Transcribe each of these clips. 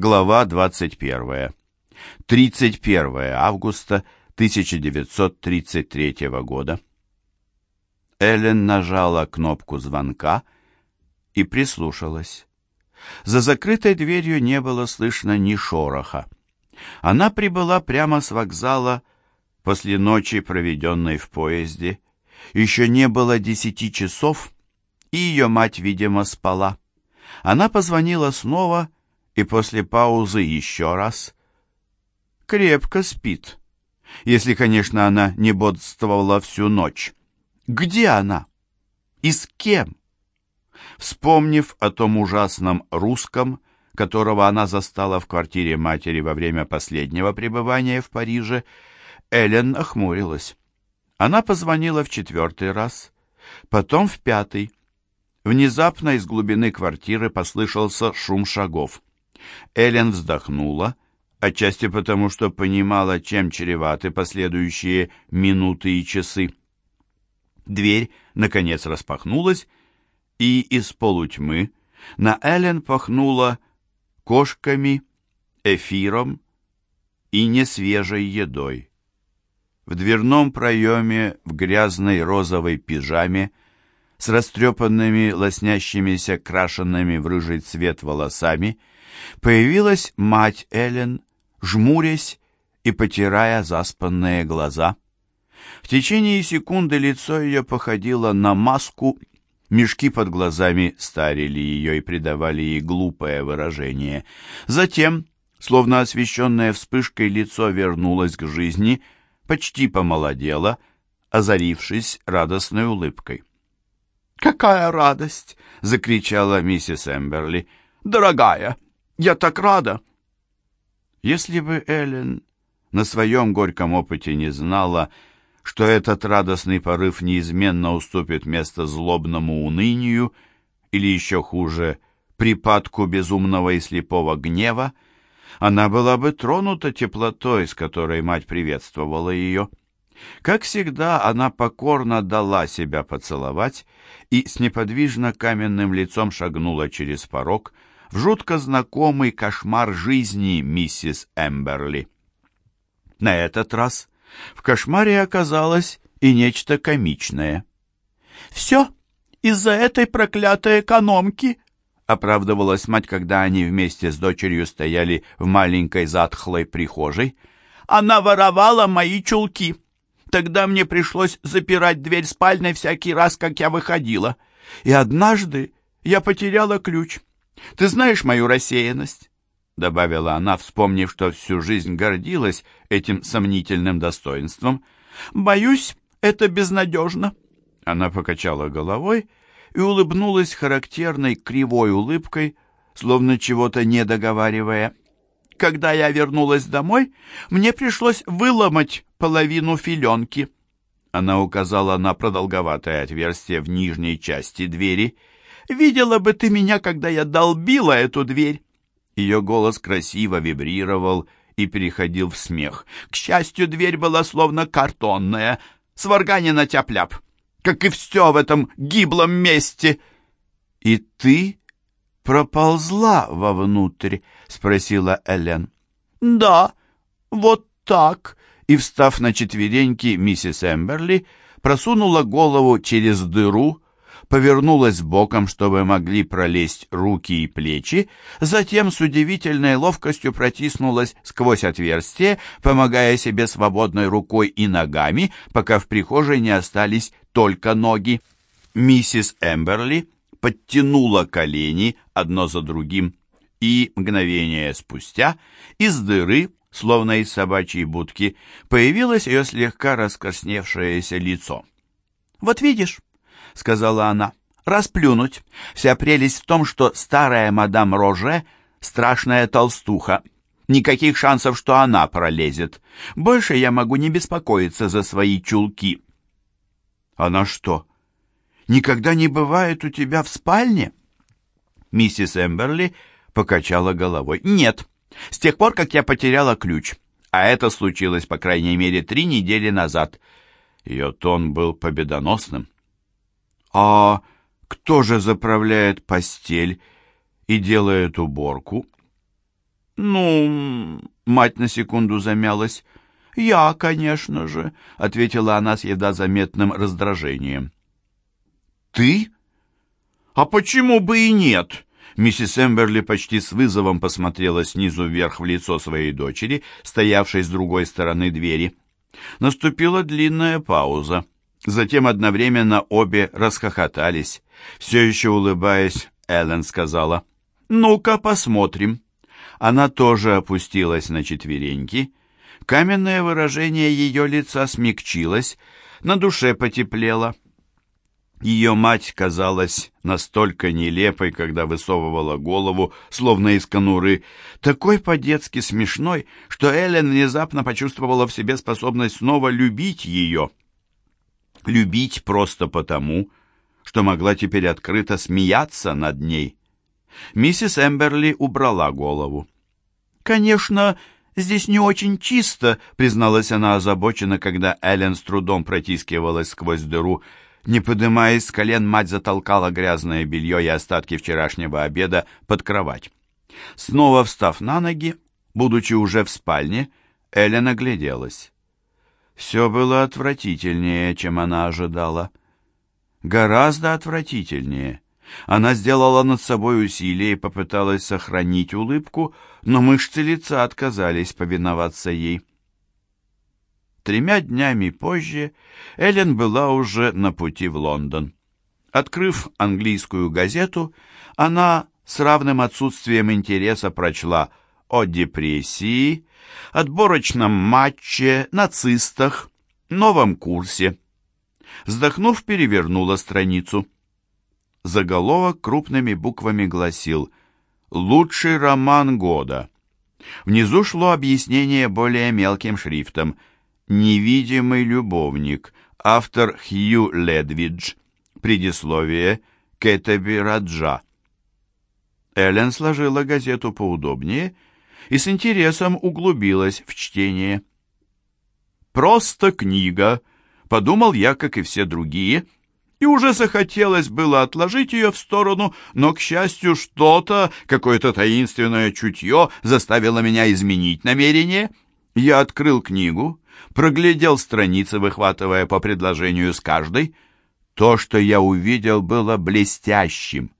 Глава 21. 31 августа 1933 года. Эллен нажала кнопку звонка и прислушалась. За закрытой дверью не было слышно ни шороха. Она прибыла прямо с вокзала после ночи, проведенной в поезде. Еще не было десяти часов, и ее мать, видимо, спала. Она позвонила снова и после паузы еще раз. Крепко спит, если, конечно, она не бодствовала всю ночь. Где она? И с кем? Вспомнив о том ужасном русском, которого она застала в квартире матери во время последнего пребывания в Париже, Эллен охмурилась. Она позвонила в четвертый раз, потом в пятый. Внезапно из глубины квартиры послышался шум шагов. Эллен вздохнула, отчасти потому, что понимала, чем чреваты последующие минуты и часы. Дверь, наконец, распахнулась, и из полутьмы на Эллен пахнуло кошками, эфиром и несвежей едой. В дверном проеме в грязной розовой пижаме с растрепанными, лоснящимися, крашенными в рыжий цвет волосами появилась мать Эллен, жмурясь и потирая заспанные глаза. В течение секунды лицо ее походило на маску, мешки под глазами старили ее и придавали ей глупое выражение. Затем, словно освещенное вспышкой, лицо вернулось к жизни, почти помолодело, озарившись радостной улыбкой. «Какая радость!» — закричала миссис Эмберли. «Дорогая, я так рада!» Если бы Эллен на своем горьком опыте не знала, что этот радостный порыв неизменно уступит место злобному унынию или еще хуже, припадку безумного и слепого гнева, она была бы тронута теплотой, с которой мать приветствовала ее. Как всегда, она покорно дала себя поцеловать и с неподвижно каменным лицом шагнула через порог в жутко знакомый кошмар жизни миссис Эмберли. На этот раз в кошмаре оказалось и нечто комичное. «Все из-за этой проклятой экономки», — оправдывалась мать, когда они вместе с дочерью стояли в маленькой затхлой прихожей. «Она воровала мои чулки». Тогда мне пришлось запирать дверь спальной всякий раз, как я выходила. И однажды я потеряла ключ. Ты знаешь мою рассеянность?» Добавила она, вспомнив, что всю жизнь гордилась этим сомнительным достоинством. «Боюсь, это безнадежно». Она покачала головой и улыбнулась характерной кривой улыбкой, словно чего-то не договаривая. Когда я вернулась домой, мне пришлось выломать половину филенки. Она указала на продолговатое отверстие в нижней части двери. «Видела бы ты меня, когда я долбила эту дверь!» Ее голос красиво вибрировал и переходил в смех. К счастью, дверь была словно картонная, сварганена тяп-ляп, как и все в этом гиблом месте. «И ты проползла вовнутрь?» — спросила Элен. «Да, вот так», и, встав на четвереньки, миссис Эмберли просунула голову через дыру, повернулась боком, чтобы могли пролезть руки и плечи, затем с удивительной ловкостью протиснулась сквозь отверстие, помогая себе свободной рукой и ногами, пока в прихожей не остались только ноги. Миссис Эмберли подтянула колени одно за другим, и мгновение спустя из дыры словно из собачьей будки, появилось ее слегка раскосневшееся лицо. «Вот видишь», — сказала она, — «расплюнуть. Вся прелесть в том, что старая мадам Роже — страшная толстуха. Никаких шансов, что она пролезет. Больше я могу не беспокоиться за свои чулки». «Она что, никогда не бывает у тебя в спальне?» Миссис Эмберли покачала головой. «Нет, с тех пор, как я потеряла ключ. А это случилось, по крайней мере, три недели назад. Ее тон был победоносным. «А кто же заправляет постель и делает уборку?» «Ну...» — мать на секунду замялась. «Я, конечно же», — ответила она с едва заметным раздражением. «Ты? А почему бы и нет?» Миссис Эмберли почти с вызовом посмотрела снизу вверх в лицо своей дочери, стоявшей с другой стороны двери. Наступила длинная пауза. Затем одновременно обе расхохотались. Все еще улыбаясь, Эллен сказала, «Ну-ка, посмотрим». Она тоже опустилась на четвереньки. Каменное выражение ее лица смягчилось, на душе потеплело. Ее мать казалась настолько нелепой, когда высовывала голову, словно из конуры, такой по-детски смешной, что Эллен внезапно почувствовала в себе способность снова любить ее. Любить просто потому, что могла теперь открыто смеяться над ней. Миссис Эмберли убрала голову. «Конечно, здесь не очень чисто», — призналась она озабоченно, когда Эллен с трудом протискивалась сквозь дыру, — не поднимаясь с колен, мать затолкала грязное белье и остатки вчерашнего обеда под кровать. Снова встав на ноги, будучи уже в спальне, Эллен огляделась. Все было отвратительнее, чем она ожидала. Гораздо отвратительнее. Она сделала над собой усилие и попыталась сохранить улыбку, но мышцы лица отказались повиноваться ей. Тремя днями позже Эллен была уже на пути в Лондон. Открыв английскую газету, она с равным отсутствием интереса прочла о депрессии, отборочном матче, нацистах, новом курсе. Вздохнув, перевернула страницу. Заголовок крупными буквами гласил «Лучший роман года». Внизу шло объяснение более мелким шрифтом – «Невидимый любовник», автор Хью Ледвидж, предисловие Кетеби Раджа. Эллен сложила газету поудобнее и с интересом углубилась в чтение. «Просто книга», — подумал я, как и все другие, и уже захотелось было отложить ее в сторону, но, к счастью, что-то, какое-то таинственное чутье заставило меня изменить намерение. Я открыл книгу, проглядел страницы, выхватывая по предложению с каждой. То, что я увидел, было блестящим.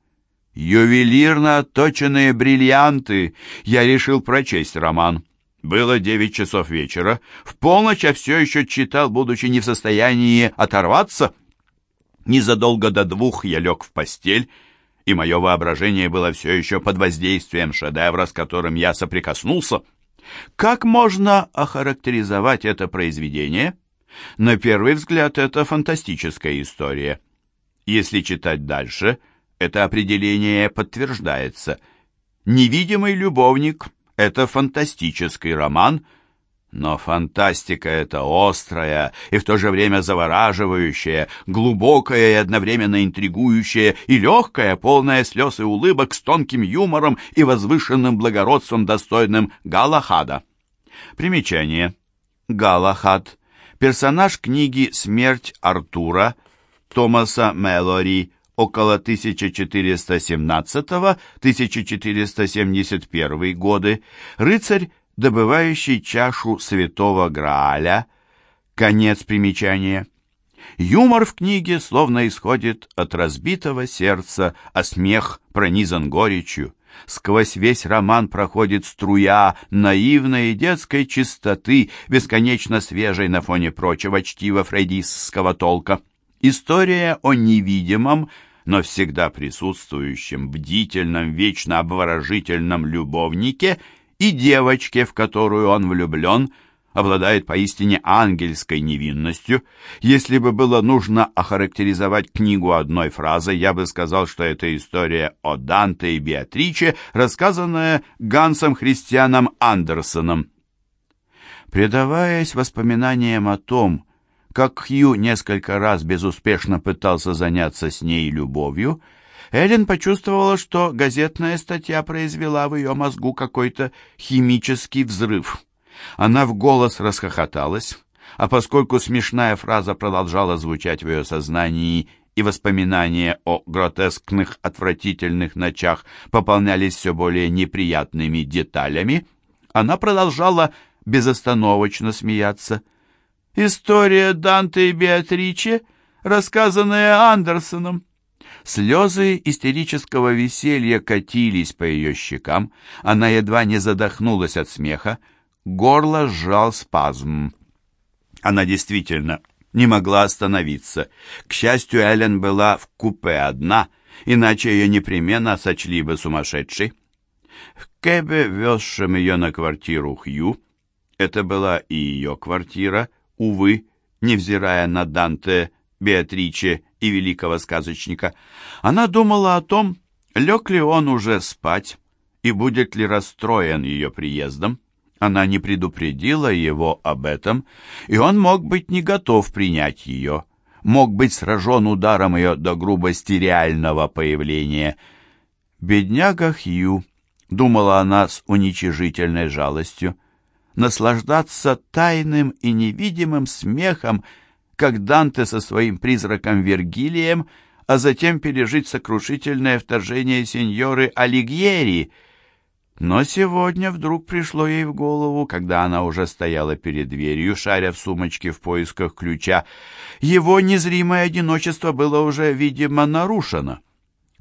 Ювелирно отточенные бриллианты. Я решил прочесть роман. Было девять часов вечера. В полночь я все еще читал, будучи не в состоянии оторваться. Незадолго до двух я лег в постель, и мое воображение было все еще под воздействием шедевра, с которым я соприкоснулся. Как можно охарактеризовать это произведение? На первый взгляд, это фантастическая история. Если читать дальше, это определение подтверждается. «Невидимый любовник» — это фантастический роман — но фантастика эта острая и в то же время завораживающая, глубокая и одновременно интригующая и легкая, полная слез и улыбок с тонким юмором и возвышенным благородством, достойным Галахада. Примечание. Галахад. Персонаж книги «Смерть Артура» Томаса Мэлори около 1417-1471 годы, рыцарь добывающий чашу святого Грааля. Конец примечания. Юмор в книге словно исходит от разбитого сердца, а смех пронизан горечью. Сквозь весь роман проходит струя наивной детской чистоты, бесконечно свежей на фоне прочего чтива фрейдистского толка. История о невидимом, но всегда присутствующем, бдительном, вечно обворожительном любовнике – и девочке, в которую он влюблен, обладает поистине ангельской невинностью. Если бы было нужно охарактеризовать книгу одной фразой, я бы сказал, что это история о Данте и Беатриче, рассказанная Гансом Христианом Андерсоном. Предаваясь воспоминаниям о том, как Хью несколько раз безуспешно пытался заняться с ней любовью, Эллен почувствовала, что газетная статья произвела в ее мозгу какой-то химический взрыв. Она в голос расхохоталась, а поскольку смешная фраза продолжала звучать в ее сознании и воспоминания о гротескных, отвратительных ночах пополнялись все более неприятными деталями, Она продолжала безостановочно смеяться. «История Данте и Беатриче, рассказанная Андерсоном». Слезы истерического веселья катились по ее щекам, она едва не задохнулась от смеха, горло сжал спазм. Она действительно не могла остановиться. К счастью, Эллен была в купе одна, иначе ее непременно сочли бы сумасшедшей. В кэбе, везшем ее на квартиру Хью, это была и ее квартира, увы, невзирая на Данте, Беатриче и великого сказочника, она думала о том, лег ли он уже спать и будет ли расстроен ее приездом. Она не предупредила его об этом, и он мог быть не готов принять ее, мог быть сражен ударом ее до грубости реального появления. «Бедняга Хью», — думала она с уничижительной жалостью, — «наслаждаться тайным и невидимым смехом, как Данте со своим призраком Вергилием, а затем пережить сокрушительное вторжение сеньоры Алигьери — но сегодня вдруг пришло ей в голову, когда она уже стояла перед дверью, шаря в сумочке в поисках ключа, его незримое одиночество было уже, видимо, нарушено.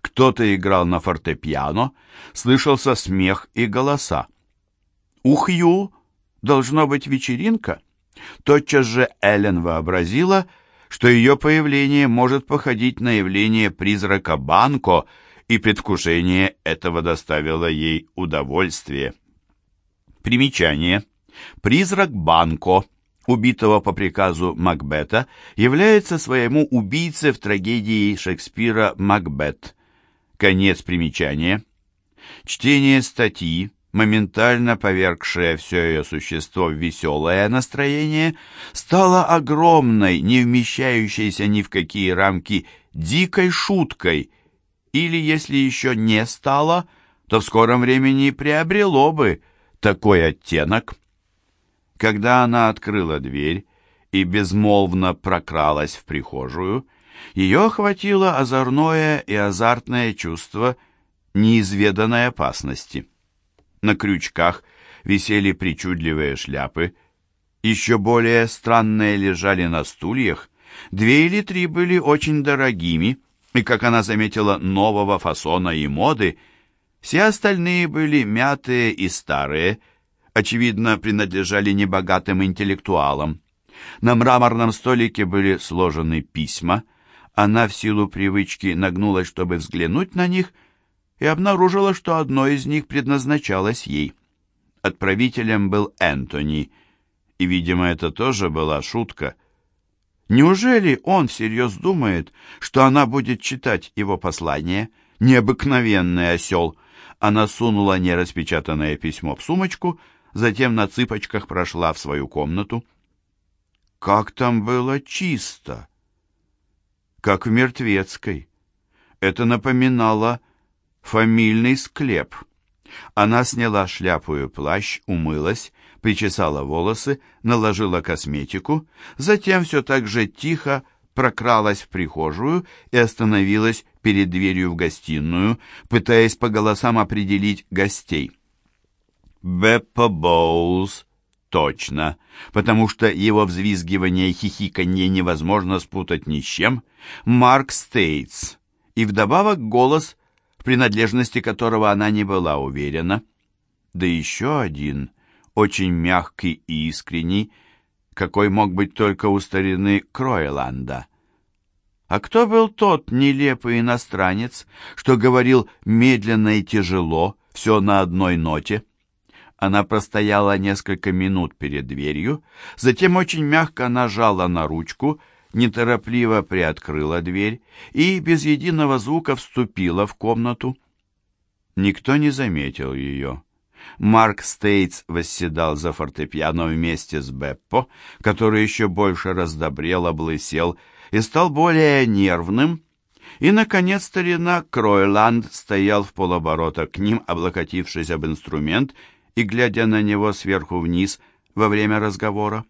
Кто-то играл на фортепиано, слышался смех и голоса. У Хью должно быть вечеринка. Тотчас же Эллен вообразила, что ее появление может походить на явление призрака Банко — и предвкушение этого доставило ей удовольствие. Примечание. Призрак Банко, убитого по приказу Макбета, является своему убийце в трагедии Шекспира «Макбет». Конец примечания. Чтение статьи, моментально повергшее все ее существо в веселое настроение, стало огромной, не вмещающейся ни в какие рамки, дикой шуткой, или, если еще не стало, то в скором времени приобрело бы такой оттенок. Когда она открыла дверь и безмолвно прокралась в прихожую, ее охватило озорное и азартное чувство неизведанной опасности. На крючках висели причудливые шляпы, еще более странные лежали на стульях, две или три были очень дорогими, и, как она заметила, нового фасона и моды, все остальные были мятые и старые, очевидно, принадлежали небогатым интеллектуалам. На мраморном столике были сложены письма, она в силу привычки нагнулась, чтобы взглянуть на них, и обнаружила, что одно из них предназначалось ей. Отправителем был Энтони, и, видимо, это тоже была шутка — Неужели он всерьез думает, что она будет читать его послание? Необыкновенный осел. Она сунула нераспечатанное письмо в сумочку, затем на цыпочках прошла в свою комнату. Как там было чисто! Как в мертвецкой. Это напоминало фамильный склеп. Она сняла шляпу и плащ, умылась причесала волосы, наложила косметику, затем все так же тихо прокралась в прихожую и остановилась перед дверью в гостиную, пытаясь по голосам определить гостей. Беппа Боулс, точно, потому что его взвизгивание и хихиканье невозможно спутать ни с чем, Марк Стейтс, и вдобавок голос, принадлежности которого она не была уверена. Да еще один — очень мягкий и искренний, какой мог быть только у старины Кройланда. А кто был тот нелепый иностранец, что говорил медленно и тяжело, все на одной ноте? Она простояла несколько минут перед дверью, затем очень мягко нажала на ручку, неторопливо приоткрыла дверь и без единого звука вступила в комнату. Никто не заметил ее. Марк Стейтс восседал за фортепиано вместе с Беппо, который еще больше раздобрел, облысел и стал более нервным. И, наконец, старина Кройланд стоял в полоборота к ним, облокотившись об инструмент и глядя на него сверху вниз во время разговора.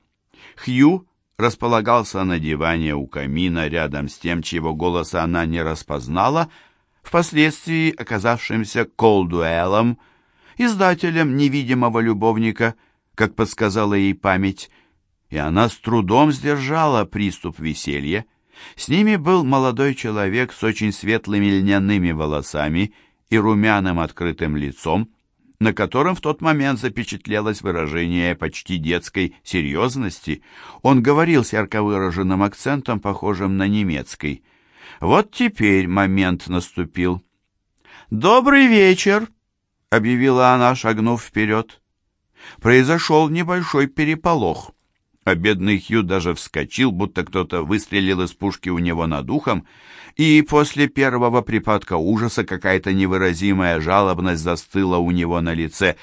Хью располагался на диване у камина рядом с тем, чьего голоса она не распознала, впоследствии оказавшимся Колдуэлом, издателем невидимого любовника, как подсказала ей память, и она с трудом сдержала приступ веселья. С ними был молодой человек с очень светлыми льняными волосами и румяным открытым лицом, на котором в тот момент запечатлелось выражение почти детской серьезности. Он говорил с ярко выраженным акцентом, похожим на немецкий. Вот теперь момент наступил. «Добрый вечер!» — объявила она, шагнув вперед. Произошел небольшой переполох а бедный Хью даже вскочил, будто кто-то выстрелил из пушки у него над ухом, и после первого припадка ужаса какая-то невыразимая жалобность застыла у него на лице,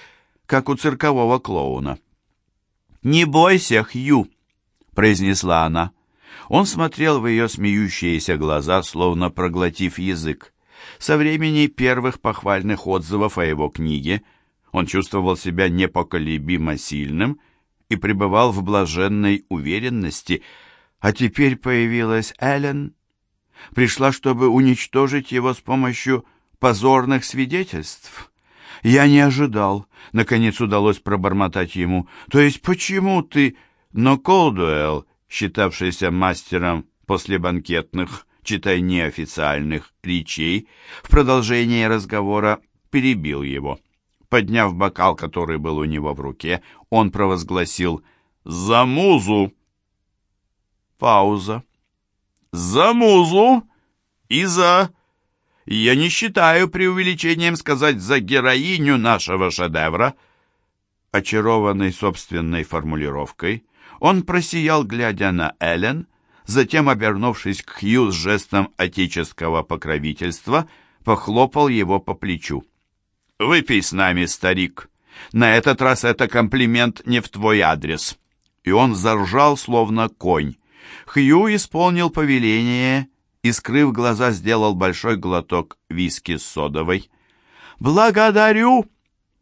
как у циркового клоуна. «Не бойся, Хью!» — произнесла она. Он смотрел в ее смеющиеся глаза, словно проглотив язык. Со времени первых похвальных отзывов о его книге он чувствовал себя непоколебимо сильным — и пребывал в блаженной уверенности. А теперь появилась Эллен. Пришла, чтобы уничтожить его с помощью позорных свидетельств. Я не ожидал. Наконец удалось пробормотать ему. То есть почему ты... Но Колдуэлл, считавшийся мастером после банкетных, читай неофициальных, речей, в продолжении разговора перебил его. Подняв бокал, который был у него в руке, он провозгласил «За музу!» Пауза. «За музу!» и «За...» Я не считаю преувеличением сказать «за героиню нашего шедевра». Очарованный собственной формулировкой, он просиял, глядя на Эллен, затем, обернувшись к Хью с жестом отеческого покровительства, похлопал его по плечу. «Выпей с нами, старик. На этот раз это комплимент не в твой адрес». И он заржал, словно конь. Хью исполнил повеление и, скрыв глаза, сделал большой глоток виски с содовой. «Благодарю!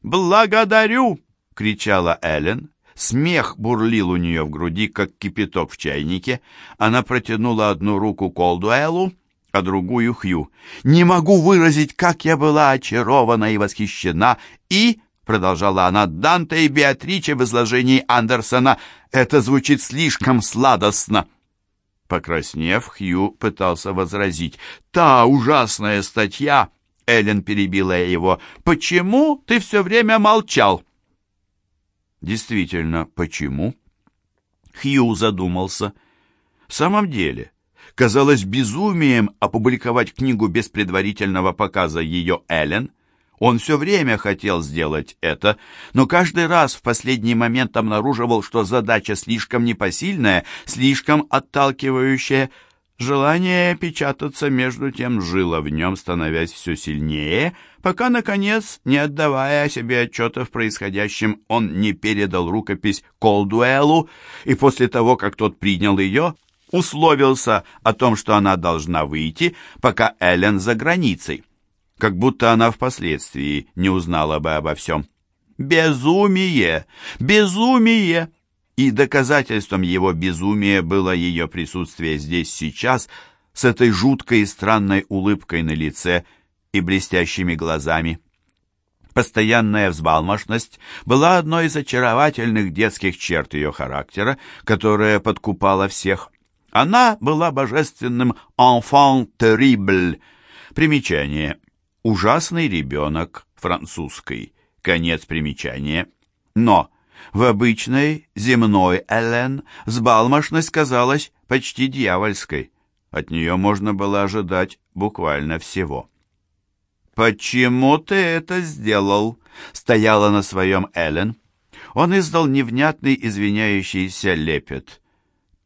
Благодарю!» — кричала Эллен. Смех бурлил у нее в груди, как кипяток в чайнике. Она протянула одну руку Колдуэлу, а другую Хью. «Не могу выразить, как я была очарована и восхищена, и...» — продолжала она, — «Данте и Беатриче в изложении Андерсона. Это звучит слишком сладостно». Покраснев, Хью пытался возразить. «Та ужасная статья!» — Эллен перебила его. «Почему ты все время молчал?» Действительно, почему? Хью задумался. В самом деле, казалось безумием опубликовать книгу без предварительного показа ее Эллен. Он все время хотел сделать это, но каждый раз в последний момент обнаруживал, что задача слишком непосильная, слишком отталкивающая. Желание печататься между тем жило в нем, становясь все сильнее, пока, наконец, не отдавая себе отчета в происходящем, он не передал рукопись Колдуэлу, и после того, как тот принял ее, условился о том, что она должна выйти, пока Эллен за границей, как будто она впоследствии не узнала бы обо всем. Безумие! Безумие! И доказательством его безумия было ее присутствие здесь сейчас с этой жуткой и странной улыбкой на лице и блестящими глазами. Постоянная взбалмошность была одной из очаровательных детских черт ее характера, которая подкупала всех. Она была божественным «enfant terrible». Примечание. Ужасный ребенок, французский. Конец примечания. Но в обычной земной Элен взбалмошность казалась почти дьявольской. От нее можно было ожидать буквально всего. «Почему ты это сделал?» — стояла на своем Эллен. Он издал невнятный извиняющийся лепет.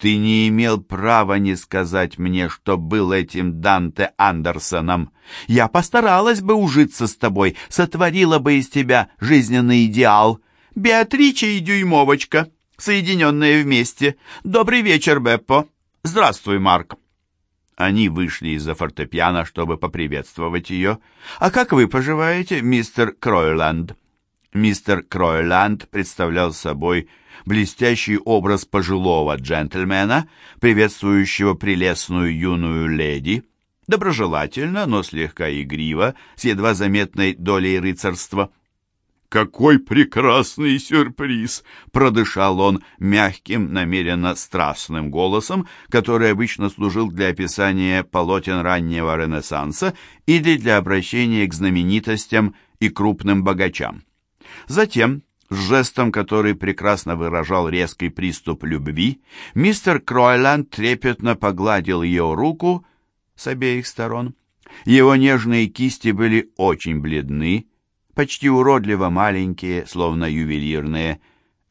Ты не имел права не сказать мне, что был этим Данте Андерсоном. Я постаралась бы ужиться с тобой, сотворила бы из тебя жизненный идеал. Беатрича и Дюймовочка, соединенные вместе. Добрый вечер, Беппо. Здравствуй, Марк. Они вышли из-за фортепиано, чтобы поприветствовать ее. «А как вы поживаете, мистер Кройланд?» Мистер Кройланд представлял собой блестящий образ пожилого джентльмена, приветствующего прелестную юную леди, доброжелательно, но слегка игриво, с едва заметной долей рыцарства. «Какой прекрасный сюрприз!» — продышал он мягким, намеренно страстным голосом, который обычно служил для описания полотен раннего Ренессанса или для обращения к знаменитостям и крупным богачам. Затем, с жестом, который прекрасно выражал резкий приступ любви, мистер Кройланд трепетно погладил ее руку с обеих сторон. Его нежные кисти были очень бледны, почти уродливо маленькие, словно ювелирные.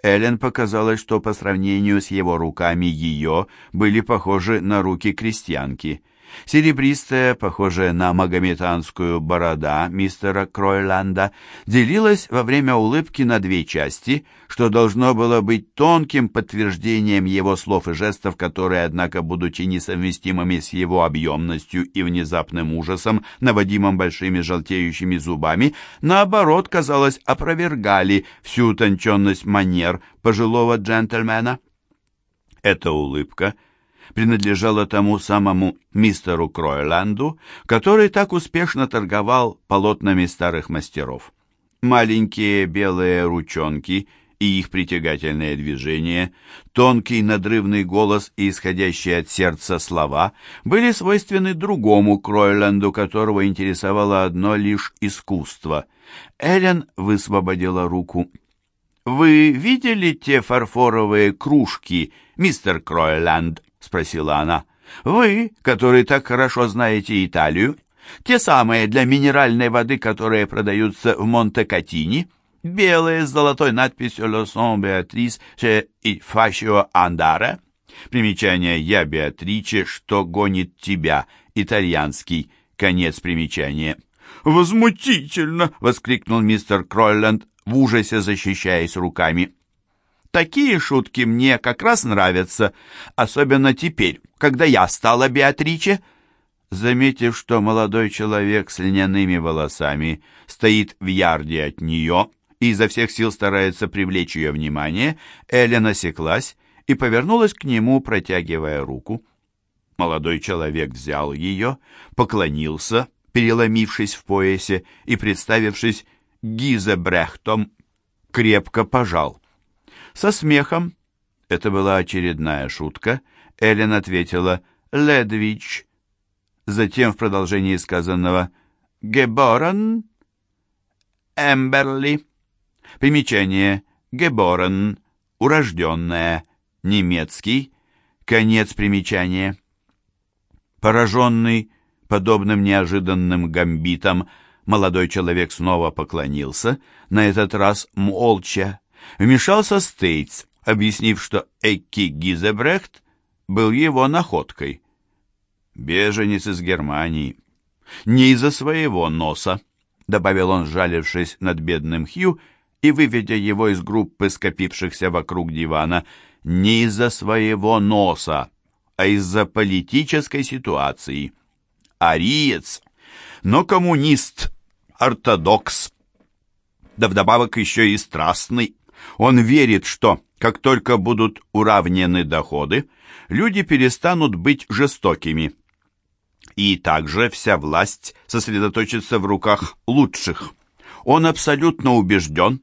Эллен показалось, что по сравнению с его руками ее были похожи на руки крестьянки — Серебристая, похожая на магометанскую борода мистера Кройланда, делилась во время улыбки на две части, что должно было быть тонким подтверждением его слов и жестов, которые, однако, будучи несовместимыми с его объемностью и внезапным ужасом, наводимым большими желтеющими зубами, наоборот, казалось, опровергали всю утонченность манер пожилого джентльмена. Эта улыбка — принадлежала тому самому мистеру Кройланду, который так успешно торговал полотнами старых мастеров. Маленькие белые ручонки и их притягательное движение, тонкий надрывный голос и исходящие от сердца слова были свойственны другому Кройланду, которого интересовало одно лишь искусство. Эллен высвободила руку. «Вы видели те фарфоровые кружки, мистер Кройланд?» Спросила она. «Вы, который так хорошо знаете Италию, те самые для минеральной воды, которые продаются в Монте-Катини, белые с золотой надписью «Lo son Beatrice il fascio andare». Примечание «Я Беатриче, что гонит тебя», итальянский, конец примечания. «Возмутительно!» — воскликнул мистер Кролленд, в ужасе защищаясь руками. Такие шутки мне как раз нравятся, особенно теперь, когда я стала Беатриче». Заметив, что молодой человек с льняными волосами стоит в ярде от нее и изо всех сил старается привлечь ее внимание, Эллен осеклась и повернулась к нему, протягивая руку. Молодой человек взял ее, поклонился, переломившись в поясе и, представившись Гизебрехтом, крепко пожал. Со смехом, это была очередная шутка, Эллен ответила «Ледвич». Затем в продолжении сказанного «Геборен», «Эмберли». Примечание «Геборен», урожденная, немецкий, конец примечания. Пораженный подобным неожиданным гамбитом, молодой человек снова поклонился, на этот раз молча, Вмешался Стейтс, объяснив, что Экки Гизебрехт был его находкой. «Беженец из Германии. Не из-за своего носа», — добавил он, жалившись над бедным Хью и выведя его из группы скопившихся вокруг дивана, не из-за своего носа, а из-за политической ситуации. Ариец, но коммунист, ортодокс, да вдобавок еще и страстный. Он верит, что, как только будут уравнены доходы, люди перестанут быть жестокими. И также вся власть сосредоточится в руках лучших. Он абсолютно убежден,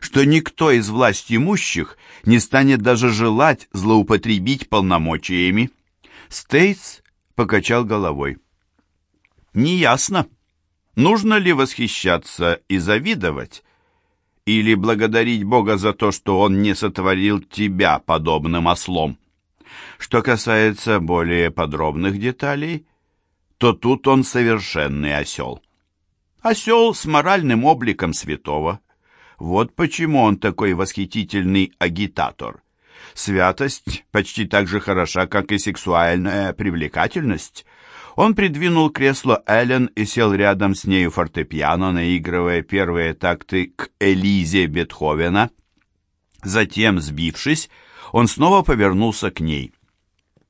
что никто из власть имущих не станет даже желать злоупотребить полномочиями. Стейтс покачал головой. Неясно, нужно ли восхищаться и завидовать, или благодарить Бога за то, что Он не сотворил тебя подобным ослом. Что касается более подробных деталей, то тут он совершенный осел. Осел с моральным обликом святого. Вот почему он такой восхитительный агитатор. Святость почти так же хороша, как и сексуальная привлекательность. Он придвинул кресло Эллен и сел рядом с нею фортепиано, наигрывая первые такты к Элизе Бетховена. Затем, сбившись, он снова повернулся к ней.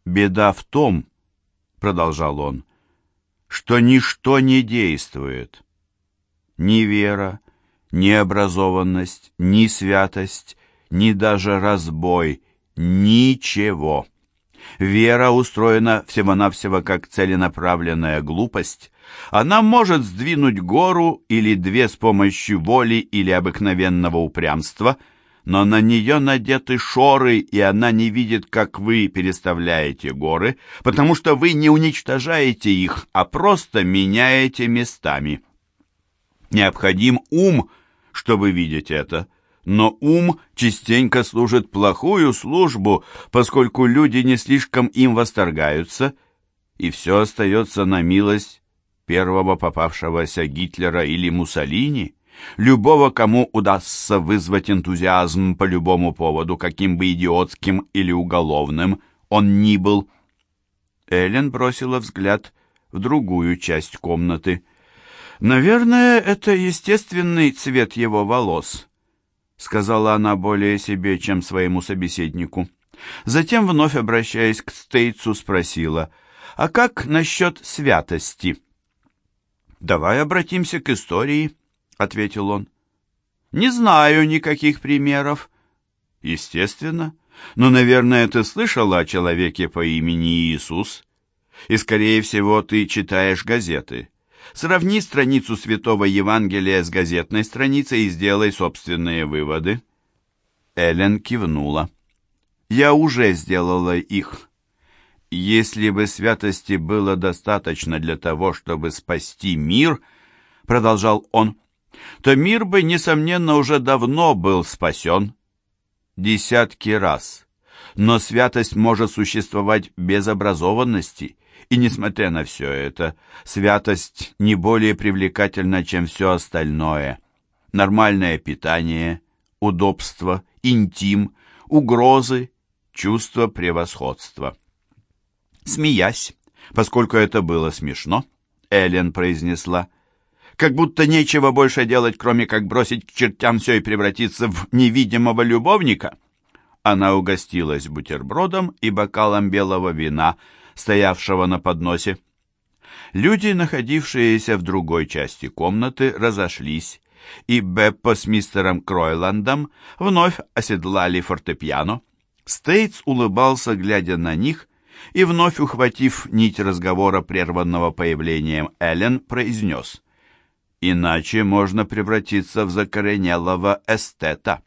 «Беда в том, — продолжал он, — что ничто не действует. Ни вера, ни образованность, ни святость, ни даже разбой, ничего. Вера устроена всего-навсего как целенаправленная глупость. Она может сдвинуть гору или две с помощью воли или обыкновенного упрямства, но на нее надеты шоры, и она не видит, как вы переставляете горы, потому что вы не уничтожаете их, а просто меняете местами. Необходим ум, чтобы видеть это – но ум частенько служит плохую службу, поскольку люди не слишком им восторгаются, и все остается на милость первого попавшегося Гитлера или Муссолини, любого, кому удастся вызвать энтузиазм по любому поводу, каким бы идиотским или уголовным он ни был. Эллен бросила взгляд в другую часть комнаты. «Наверное, это естественный цвет его волос», сказала она более себе, чем своему собеседнику. Затем, вновь обращаясь к Стейтсу, спросила, «А как насчет святости?» «Давай обратимся к истории», — ответил он. «Не знаю никаких примеров». «Естественно. Но, наверное, ты слышала о человеке по имени Иисус. И, скорее всего, ты читаешь газеты. Сравни страницу Святого Евангелия с газетной страницей и сделай собственные выводы. Эллен кивнула. Я уже сделала их. Если бы святости было достаточно для того, чтобы спасти мир, продолжал он, то мир бы, несомненно, уже давно был спасен. Десятки раз. Но святость может существовать без образованности, и несмотря на все это, святость не более привлекательна, чем все остальное. Нормальное питание, удобство, интим, угрозы, чувство превосходства. Смеясь, поскольку это было смешно, Эллен произнесла, «Как будто нечего больше делать, кроме как бросить к чертям все и превратиться в невидимого любовника». Она угостилась бутербродом и бокалом белого вина – стоявшего на подносе. Люди, находившиеся в другой части комнаты, разошлись, и Беппо с мистером Кройландом вновь оседлали фортепиано. Стейтс улыбался, глядя на них, и вновь ухватив нить разговора, прерванного появлением Эллен, произнес «Иначе можно превратиться в закоренелого эстета».